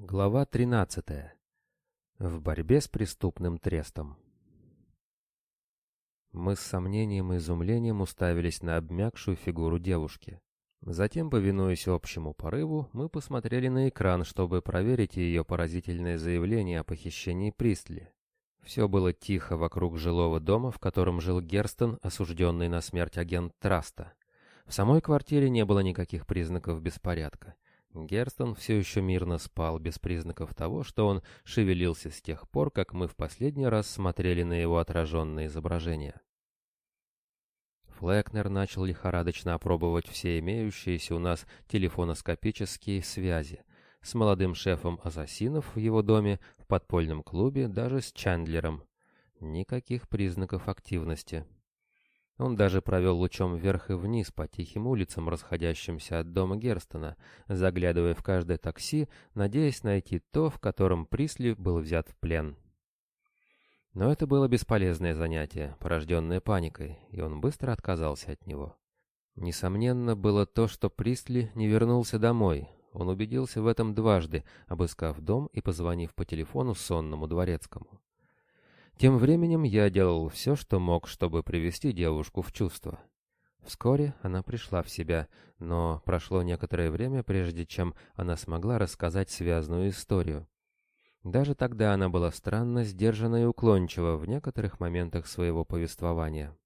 Глава 13. В борьбе с преступным трестом. Мы с сомнением и изумлением уставились на обмякшую фигуру девушки. Затем, повинуясь общему порыву, мы посмотрели на экран, чтобы проверить ее поразительное заявление о похищении Пристли. Все было тихо вокруг жилого дома, в котором жил Герстон, осужденный на смерть агент Траста. В самой квартире не было никаких признаков беспорядка. Герстон все еще мирно спал, без признаков того, что он шевелился с тех пор, как мы в последний раз смотрели на его отраженное изображение. Флекнер начал лихорадочно опробовать все имеющиеся у нас телефоноскопические связи с молодым шефом ассасинов в его доме, в подпольном клубе, даже с Чандлером. Никаких признаков активности. Он даже провел лучом вверх и вниз по тихим улицам, расходящимся от дома Герстона, заглядывая в каждое такси, надеясь найти то, в котором Присли был взят в плен. Но это было бесполезное занятие, порожденное паникой, и он быстро отказался от него. Несомненно, было то, что Присли не вернулся домой. Он убедился в этом дважды, обыскав дом и позвонив по телефону сонному дворецкому. Тем временем я делал все, что мог, чтобы привести девушку в чувство. Вскоре она пришла в себя, но прошло некоторое время, прежде чем она смогла рассказать связанную историю. Даже тогда она была странно сдержана и уклончива в некоторых моментах своего повествования.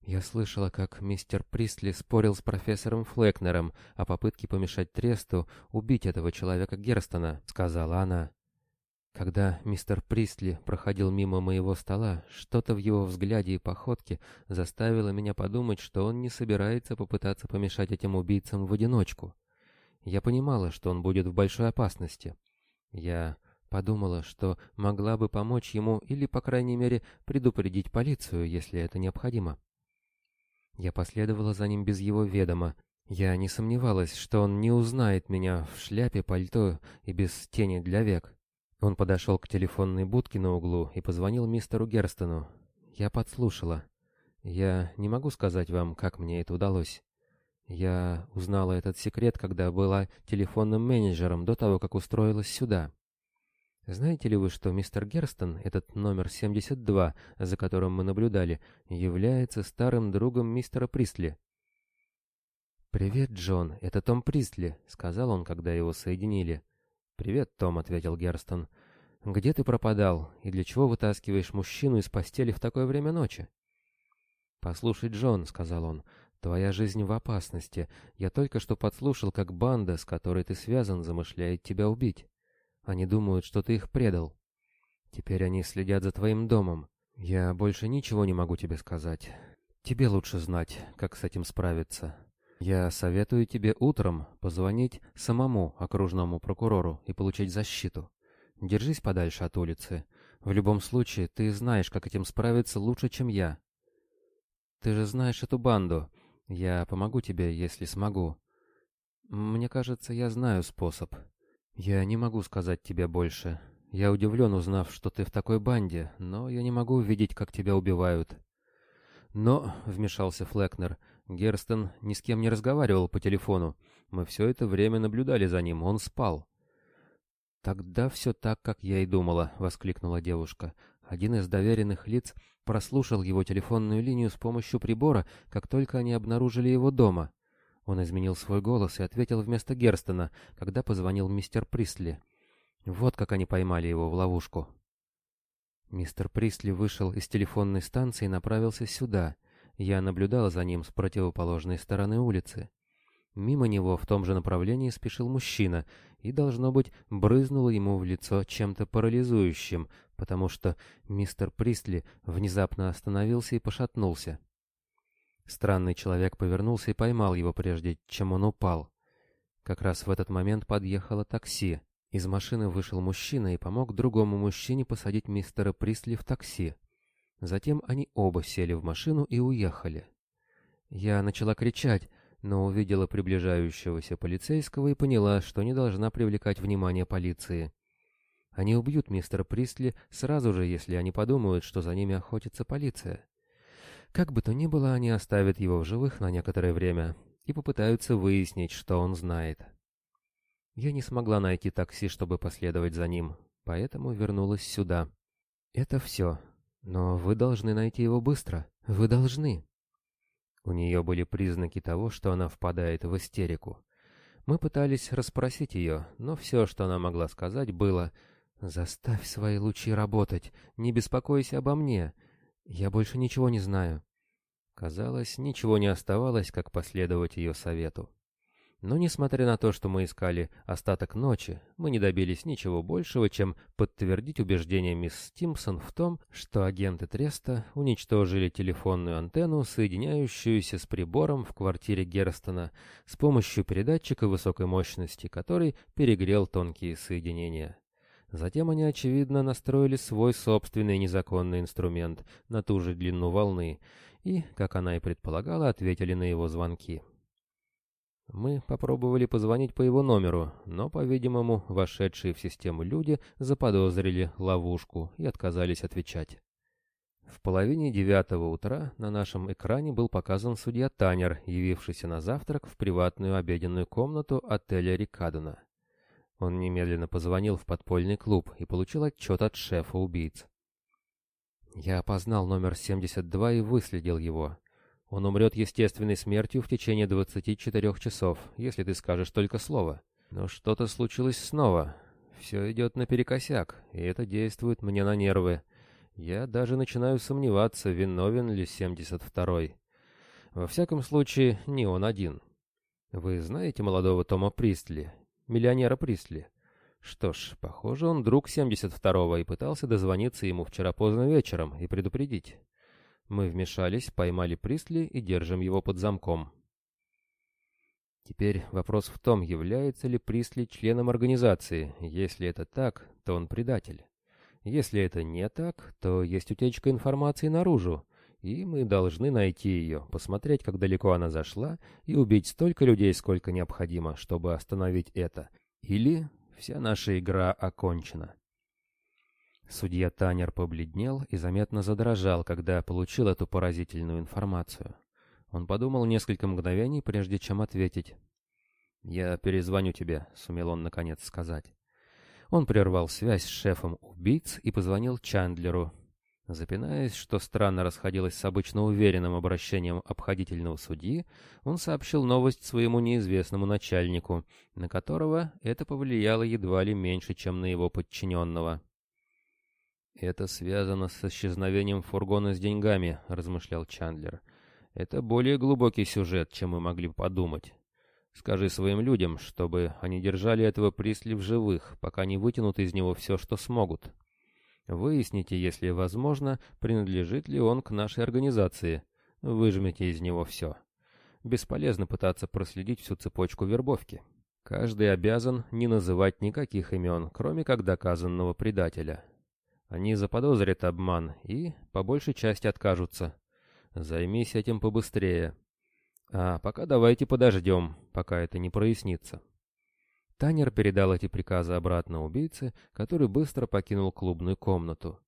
«Я слышала, как мистер Присли спорил с профессором Флекнером о попытке помешать Тресту убить этого человека Герстона», — сказала она. Когда мистер Присли проходил мимо моего стола, что-то в его взгляде и походке заставило меня подумать, что он не собирается попытаться помешать этим убийцам в одиночку. Я понимала, что он будет в большой опасности. Я подумала, что могла бы помочь ему или, по крайней мере, предупредить полицию, если это необходимо. Я последовала за ним без его ведома. Я не сомневалась, что он не узнает меня в шляпе, пальто и без тени для век. Он подошел к телефонной будке на углу и позвонил мистеру Герстону. Я подслушала. Я не могу сказать вам, как мне это удалось. Я узнала этот секрет, когда была телефонным менеджером до того, как устроилась сюда. Знаете ли вы, что мистер Герстон, этот номер 72, за которым мы наблюдали, является старым другом мистера Присли? «Привет, Джон, это Том Присли», — сказал он, когда его соединили. «Привет, Том», — ответил Герстон. «Где ты пропадал, и для чего вытаскиваешь мужчину из постели в такое время ночи?» «Послушай, Джон», — сказал он, — «твоя жизнь в опасности. Я только что подслушал, как банда, с которой ты связан, замышляет тебя убить. Они думают, что ты их предал. Теперь они следят за твоим домом. Я больше ничего не могу тебе сказать. Тебе лучше знать, как с этим справиться. Я советую тебе утром позвонить самому окружному прокурору и получить защиту. Держись подальше от улицы. В любом случае, ты знаешь, как этим справиться лучше, чем я. Ты же знаешь эту банду. Я помогу тебе, если смогу. Мне кажется, я знаю способ. Я не могу сказать тебе больше. Я удивлен, узнав, что ты в такой банде, но я не могу видеть, как тебя убивают. Но, — вмешался Флекнер, — Герстон ни с кем не разговаривал по телефону. Мы все это время наблюдали за ним, он спал. «Тогда все так, как я и думала», — воскликнула девушка. Один из доверенных лиц прослушал его телефонную линию с помощью прибора, как только они обнаружили его дома. Он изменил свой голос и ответил вместо Герстона, когда позвонил мистер Присли. Вот как они поймали его в ловушку. Мистер Присли вышел из телефонной станции и направился сюда. Я наблюдала за ним с противоположной стороны улицы. Мимо него в том же направлении спешил мужчина и, должно быть, брызнул ему в лицо чем-то парализующим, потому что мистер Пристли внезапно остановился и пошатнулся. Странный человек повернулся и поймал его, прежде чем он упал. Как раз в этот момент подъехало такси. Из машины вышел мужчина и помог другому мужчине посадить мистера Присли в такси. Затем они оба сели в машину и уехали. Я начала кричать, но увидела приближающегося полицейского и поняла, что не должна привлекать внимание полиции. Они убьют мистера Присли сразу же, если они подумают, что за ними охотится полиция. Как бы то ни было, они оставят его в живых на некоторое время и попытаются выяснить, что он знает. Я не смогла найти такси, чтобы последовать за ним, поэтому вернулась сюда. Это все. Но вы должны найти его быстро. Вы должны. У нее были признаки того, что она впадает в истерику. Мы пытались расспросить ее, но все, что она могла сказать, было «Заставь свои лучи работать, не беспокойся обо мне, я больше ничего не знаю». Казалось, ничего не оставалось, как последовать ее совету. Но несмотря на то, что мы искали остаток ночи, мы не добились ничего большего, чем подтвердить убеждение мисс Стимсон в том, что агенты Треста уничтожили телефонную антенну, соединяющуюся с прибором в квартире Герстона с помощью передатчика высокой мощности, который перегрел тонкие соединения. Затем они, очевидно, настроили свой собственный незаконный инструмент на ту же длину волны и, как она и предполагала, ответили на его звонки. Мы попробовали позвонить по его номеру, но, по-видимому, вошедшие в систему люди заподозрили ловушку и отказались отвечать. В половине девятого утра на нашем экране был показан судья Танер, явившийся на завтрак в приватную обеденную комнату отеля Рикадона. Он немедленно позвонил в подпольный клуб и получил отчет от шефа убийц. Я опознал номер 72 и выследил его. Он умрет естественной смертью в течение 24 часов, если ты скажешь только слово. Но что-то случилось снова. Все идет наперекосяк, и это действует мне на нервы. Я даже начинаю сомневаться, виновен ли 72-й. Во всяком случае, не он один. Вы знаете молодого Тома Пристли, миллионера Пристли? Что ж, похоже, он друг 72-го и пытался дозвониться ему вчера поздно вечером и предупредить. Мы вмешались, поймали Присли и держим его под замком. Теперь вопрос в том, является ли Присли членом организации. Если это так, то он предатель. Если это не так, то есть утечка информации наружу, и мы должны найти ее, посмотреть, как далеко она зашла, и убить столько людей, сколько необходимо, чтобы остановить это. Или вся наша игра окончена. Судья Танер побледнел и заметно задрожал, когда получил эту поразительную информацию. Он подумал несколько мгновений, прежде чем ответить. «Я перезвоню тебе», — сумел он наконец сказать. Он прервал связь с шефом убийц и позвонил Чандлеру. Запинаясь, что странно расходилось с обычно уверенным обращением обходительного судьи, он сообщил новость своему неизвестному начальнику, на которого это повлияло едва ли меньше, чем на его подчиненного. «Это связано с исчезновением фургона с деньгами», — размышлял Чандлер. «Это более глубокий сюжет, чем мы могли подумать. Скажи своим людям, чтобы они держали этого Присли в живых, пока не вытянут из него все, что смогут. Выясните, если возможно, принадлежит ли он к нашей организации. Выжмите из него все. Бесполезно пытаться проследить всю цепочку вербовки. Каждый обязан не называть никаких имен, кроме как доказанного предателя». Они заподозрят обман и, по большей части, откажутся. Займись этим побыстрее. А пока давайте подождем, пока это не прояснится. Танер передал эти приказы обратно убийце, который быстро покинул клубную комнату.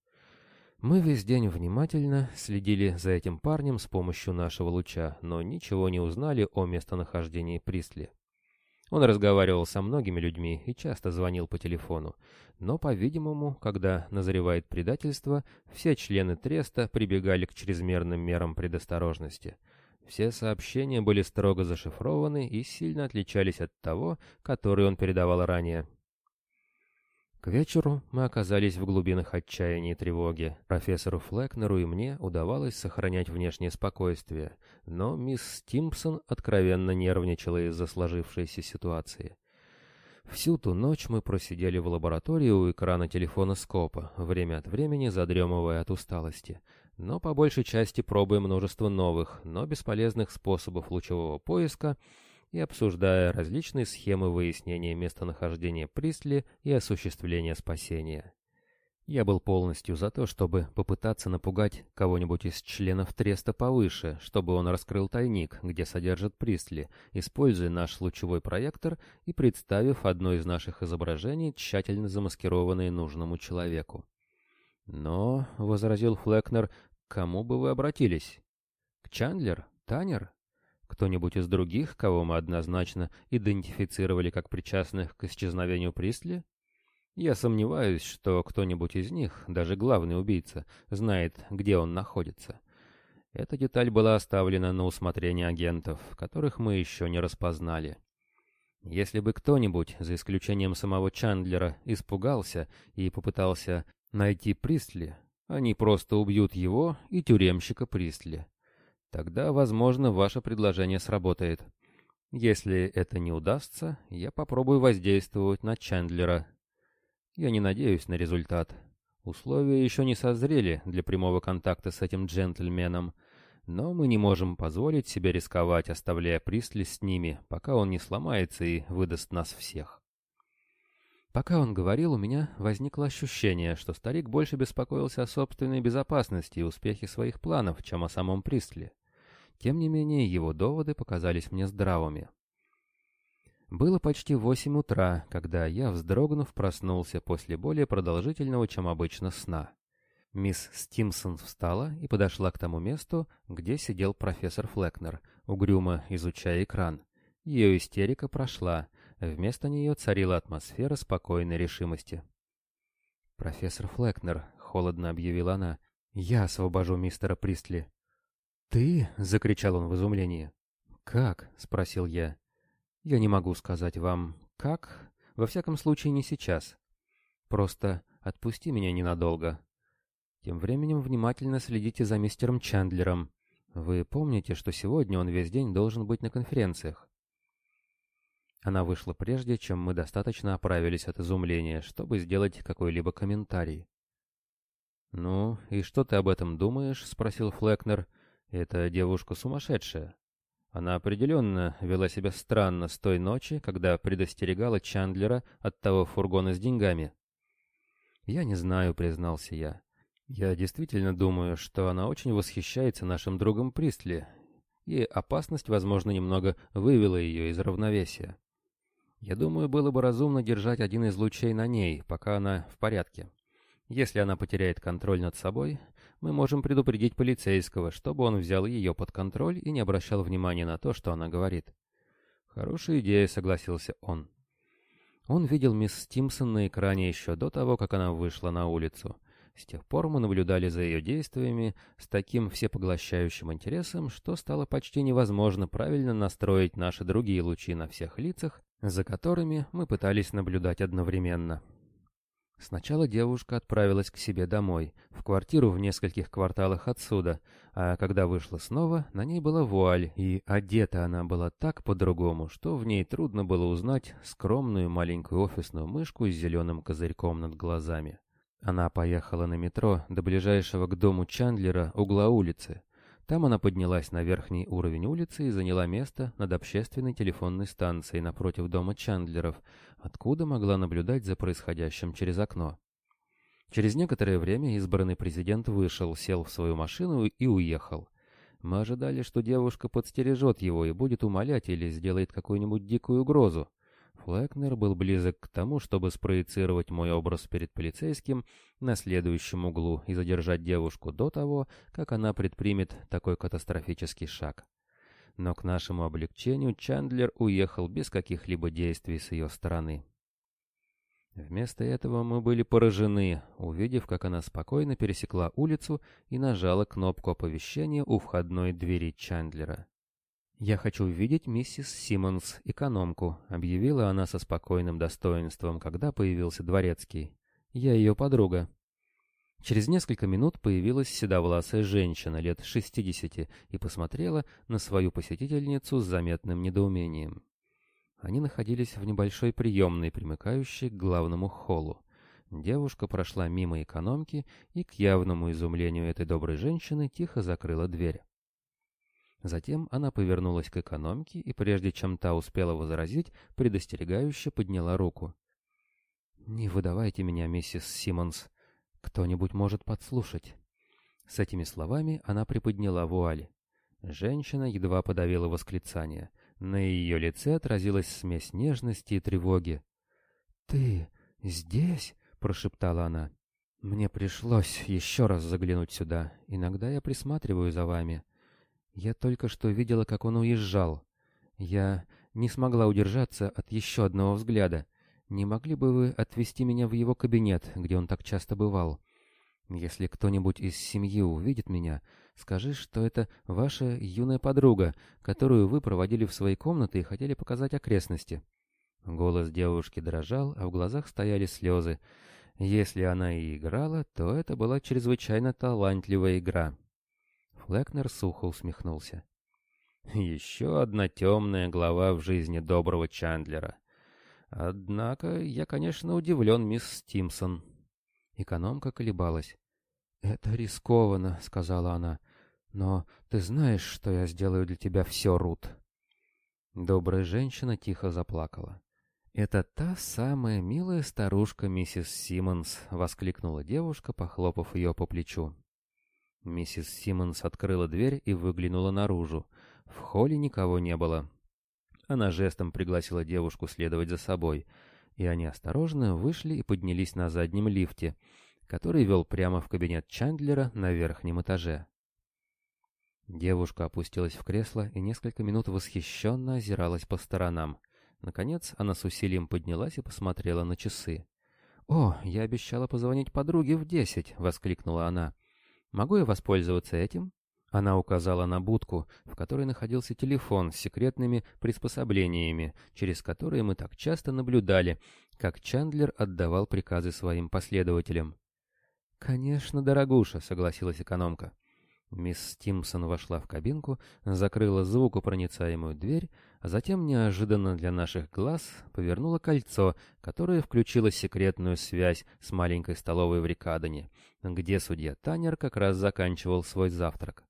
Мы весь день внимательно следили за этим парнем с помощью нашего луча, но ничего не узнали о местонахождении Присли. Он разговаривал со многими людьми и часто звонил по телефону. Но, по-видимому, когда назревает предательство, все члены Треста прибегали к чрезмерным мерам предосторожности. Все сообщения были строго зашифрованы и сильно отличались от того, который он передавал ранее. К вечеру мы оказались в глубинах отчаяния и тревоги. Профессору Флекнеру и мне удавалось сохранять внешнее спокойствие, но мисс Стимпсон откровенно нервничала из-за сложившейся ситуации. Всю ту ночь мы просидели в лаборатории у экрана телефона Скопа, время от времени задремывая от усталости, но по большей части пробуя множество новых, но бесполезных способов лучевого поиска — и обсуждая различные схемы выяснения местонахождения Присли и осуществления спасения. Я был полностью за то, чтобы попытаться напугать кого-нибудь из членов Треста повыше, чтобы он раскрыл тайник, где содержат Присли, используя наш лучевой проектор и представив одно из наших изображений, тщательно замаскированное нужному человеку. «Но», — возразил Флекнер, — «к кому бы вы обратились? К Чандлер? Танер? Кто-нибудь из других, кого мы однозначно идентифицировали как причастных к исчезновению Пристли? Я сомневаюсь, что кто-нибудь из них, даже главный убийца, знает, где он находится. Эта деталь была оставлена на усмотрение агентов, которых мы еще не распознали. Если бы кто-нибудь, за исключением самого Чандлера, испугался и попытался найти Пристли, они просто убьют его и тюремщика Пристли. Тогда, возможно, ваше предложение сработает. Если это не удастся, я попробую воздействовать на Чандлера. Я не надеюсь на результат. Условия еще не созрели для прямого контакта с этим джентльменом, но мы не можем позволить себе рисковать, оставляя Присли с ними, пока он не сломается и выдаст нас всех. Пока он говорил, у меня возникло ощущение, что старик больше беспокоился о собственной безопасности и успехе своих планов, чем о самом Пристле. Тем не менее, его доводы показались мне здравыми. Было почти восемь утра, когда я, вздрогнув, проснулся после более продолжительного, чем обычно, сна. Мисс Стимсон встала и подошла к тому месту, где сидел профессор Флекнер, угрюмо изучая экран. Ее истерика прошла, вместо нее царила атмосфера спокойной решимости. «Профессор Флекнер», — холодно объявила она, — «я освобожу мистера Пристли». «Ты?» — закричал он в изумлении. «Как?» — спросил я. «Я не могу сказать вам, как. Во всяком случае, не сейчас. Просто отпусти меня ненадолго. Тем временем внимательно следите за мистером Чандлером. Вы помните, что сегодня он весь день должен быть на конференциях? Она вышла прежде, чем мы достаточно оправились от изумления, чтобы сделать какой-либо комментарий. «Ну, и что ты об этом думаешь?» — спросил Флекнер. «Эта девушка сумасшедшая. Она определенно вела себя странно с той ночи, когда предостерегала Чандлера от того фургона с деньгами». «Я не знаю», — признался я. Я действительно думаю, что она очень восхищается нашим другом Пристли, и опасность, возможно, немного вывела ее из равновесия. Я думаю, было бы разумно держать один из лучей на ней, пока она в порядке. Если она потеряет контроль над собой, мы можем предупредить полицейского, чтобы он взял ее под контроль и не обращал внимания на то, что она говорит. Хорошая идея, согласился он. Он видел мисс Стимсон на экране еще до того, как она вышла на улицу. С тех пор мы наблюдали за ее действиями с таким всепоглощающим интересом, что стало почти невозможно правильно настроить наши другие лучи на всех лицах, за которыми мы пытались наблюдать одновременно. Сначала девушка отправилась к себе домой, квартиру в нескольких кварталах отсюда, а когда вышла снова, на ней была вуаль, и одета она была так по-другому, что в ней трудно было узнать скромную маленькую офисную мышку с зеленым козырьком над глазами. Она поехала на метро до ближайшего к дому Чандлера угла улицы. Там она поднялась на верхний уровень улицы и заняла место над общественной телефонной станцией напротив дома Чандлеров, откуда могла наблюдать за происходящим через окно. Через некоторое время избранный президент вышел, сел в свою машину и уехал. Мы ожидали, что девушка подстережет его и будет умолять или сделает какую-нибудь дикую угрозу. Флекнер был близок к тому, чтобы спроецировать мой образ перед полицейским на следующем углу и задержать девушку до того, как она предпримет такой катастрофический шаг. Но к нашему облегчению Чандлер уехал без каких-либо действий с ее стороны. Вместо этого мы были поражены, увидев, как она спокойно пересекла улицу и нажала кнопку оповещения у входной двери Чандлера. «Я хочу увидеть миссис Симмонс, экономку», — объявила она со спокойным достоинством, когда появился дворецкий. «Я ее подруга». Через несколько минут появилась седовласая женщина лет шестидесяти и посмотрела на свою посетительницу с заметным недоумением. Они находились в небольшой приемной, примыкающей к главному холлу. Девушка прошла мимо экономки и, к явному изумлению этой доброй женщины, тихо закрыла дверь. Затем она повернулась к экономке и, прежде чем та успела возразить, предостерегающе подняла руку. «Не выдавайте меня, миссис Симмонс. Кто-нибудь может подслушать». С этими словами она приподняла вуаль. Женщина едва подавила восклицание. На ее лице отразилась смесь нежности и тревоги. «Ты здесь?» — прошептала она. «Мне пришлось еще раз заглянуть сюда. Иногда я присматриваю за вами». Я только что видела, как он уезжал. Я не смогла удержаться от еще одного взгляда. Не могли бы вы отвезти меня в его кабинет, где он так часто бывал? Если кто-нибудь из семьи увидит меня, скажи, что это ваша юная подруга, которую вы проводили в своей комнаты и хотели показать окрестности». Голос девушки дрожал, а в глазах стояли слезы. Если она и играла, то это была чрезвычайно талантливая игра. Флекнер сухо усмехнулся. Еще одна темная глава в жизни доброго Чандлера. Однако я, конечно, удивлен, мисс Стимсон. Экономка колебалась. «Это рискованно», — сказала она. «Но ты знаешь, что я сделаю для тебя все, Рут». Добрая женщина тихо заплакала. «Это та самая милая старушка миссис Симмонс», — воскликнула девушка, похлопав ее по плечу. Миссис Симмонс открыла дверь и выглянула наружу. В холле никого не было. Она жестом пригласила девушку следовать за собой, и они осторожно вышли и поднялись на заднем лифте, который вел прямо в кабинет Чандлера на верхнем этаже. Девушка опустилась в кресло и несколько минут восхищенно озиралась по сторонам. Наконец она с усилием поднялась и посмотрела на часы. «О, я обещала позвонить подруге в десять!» — воскликнула она. «Могу я воспользоваться этим?» Она указала на будку, в которой находился телефон с секретными приспособлениями, через которые мы так часто наблюдали, как Чандлер отдавал приказы своим последователям. «Конечно, дорогуша», — согласилась экономка. Мисс Стимсон вошла в кабинку, закрыла звукопроницаемую дверь, а затем неожиданно для наших глаз повернула кольцо, которое включило секретную связь с маленькой столовой в Рикадоне, где судья Танер как раз заканчивал свой завтрак.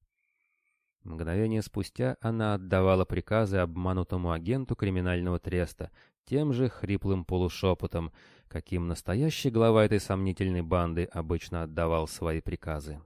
Мгновение спустя она отдавала приказы обманутому агенту криминального треста тем же хриплым полушепотом, каким настоящий глава этой сомнительной банды обычно отдавал свои приказы.